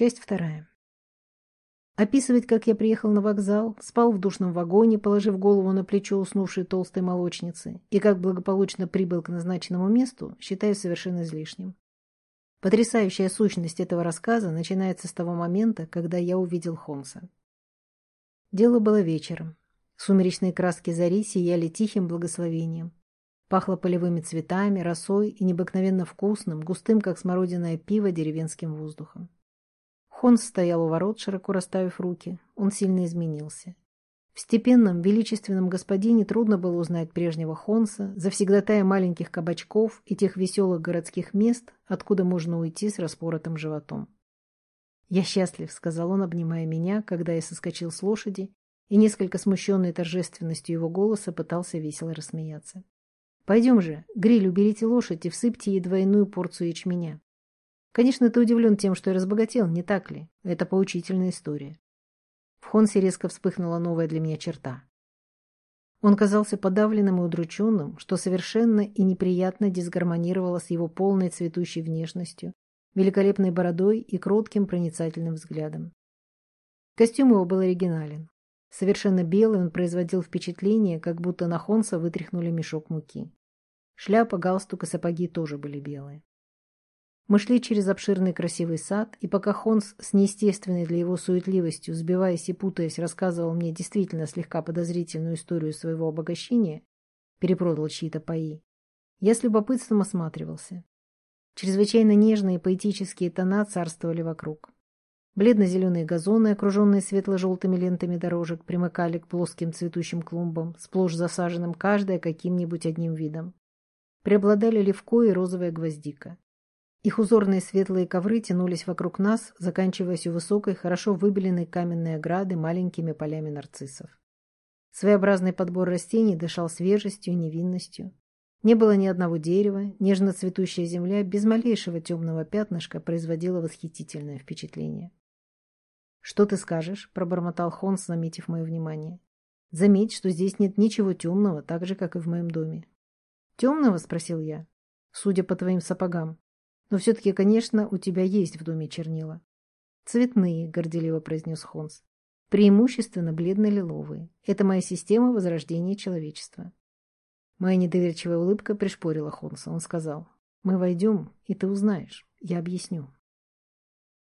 Часть вторая. Описывать, как я приехал на вокзал, спал в душном вагоне, положив голову на плечо уснувшей толстой молочницы, и как благополучно прибыл к назначенному месту, считаю совершенно излишним. Потрясающая сущность этого рассказа начинается с того момента, когда я увидел Холмса. Дело было вечером. Сумеречные краски зари сияли тихим благословением. Пахло полевыми цветами, росой и необыкновенно вкусным, густым, как смородиное пиво, деревенским воздухом. Хонс стоял у ворот, широко расставив руки. Он сильно изменился. В степенном, величественном господине трудно было узнать прежнего Хонса, завсегдатая маленьких кабачков и тех веселых городских мест, откуда можно уйти с распоротым животом. «Я счастлив», — сказал он, обнимая меня, когда я соскочил с лошади, и, несколько смущенной торжественностью его голоса, пытался весело рассмеяться. «Пойдем же, гриль, уберите лошадь и всыпьте ей двойную порцию ячменя. Конечно, ты удивлен тем, что я разбогател, не так ли? Это поучительная история. В Хонсе резко вспыхнула новая для меня черта. Он казался подавленным и удрученным, что совершенно и неприятно дисгармонировало с его полной цветущей внешностью, великолепной бородой и кротким проницательным взглядом. Костюм его был оригинален. Совершенно белый он производил впечатление, как будто на Хонса вытряхнули мешок муки. Шляпа, галстук и сапоги тоже были белые. Мы шли через обширный красивый сад, и пока Хонс с неестественной для его суетливостью, сбиваясь и путаясь, рассказывал мне действительно слегка подозрительную историю своего обогащения, перепродал чьи-то паи, я с любопытством осматривался. Чрезвычайно нежные поэтические тона царствовали вокруг. Бледно-зеленые газоны, окруженные светло-желтыми лентами дорожек, примыкали к плоским цветущим клумбам, сплошь засаженным каждое каким-нибудь одним видом. Преобладали левко и розовая гвоздика. Их узорные светлые ковры тянулись вокруг нас, заканчиваясь у высокой, хорошо выбеленной каменной ограды маленькими полями нарциссов. Своеобразный подбор растений дышал свежестью и невинностью. Не было ни одного дерева, нежно цветущая земля без малейшего темного пятнышка производила восхитительное впечатление. «Что ты скажешь?» – пробормотал Хонс, заметив мое внимание. «Заметь, что здесь нет ничего темного, так же, как и в моем доме». «Темного?» – спросил я. «Судя по твоим сапогам». Но все-таки, конечно, у тебя есть в доме чернила. Цветные, горделиво произнес Хонс. Преимущественно бледно-лиловые. Это моя система возрождения человечества. Моя недоверчивая улыбка пришпорила Хонса. Он сказал, мы войдем, и ты узнаешь. Я объясню.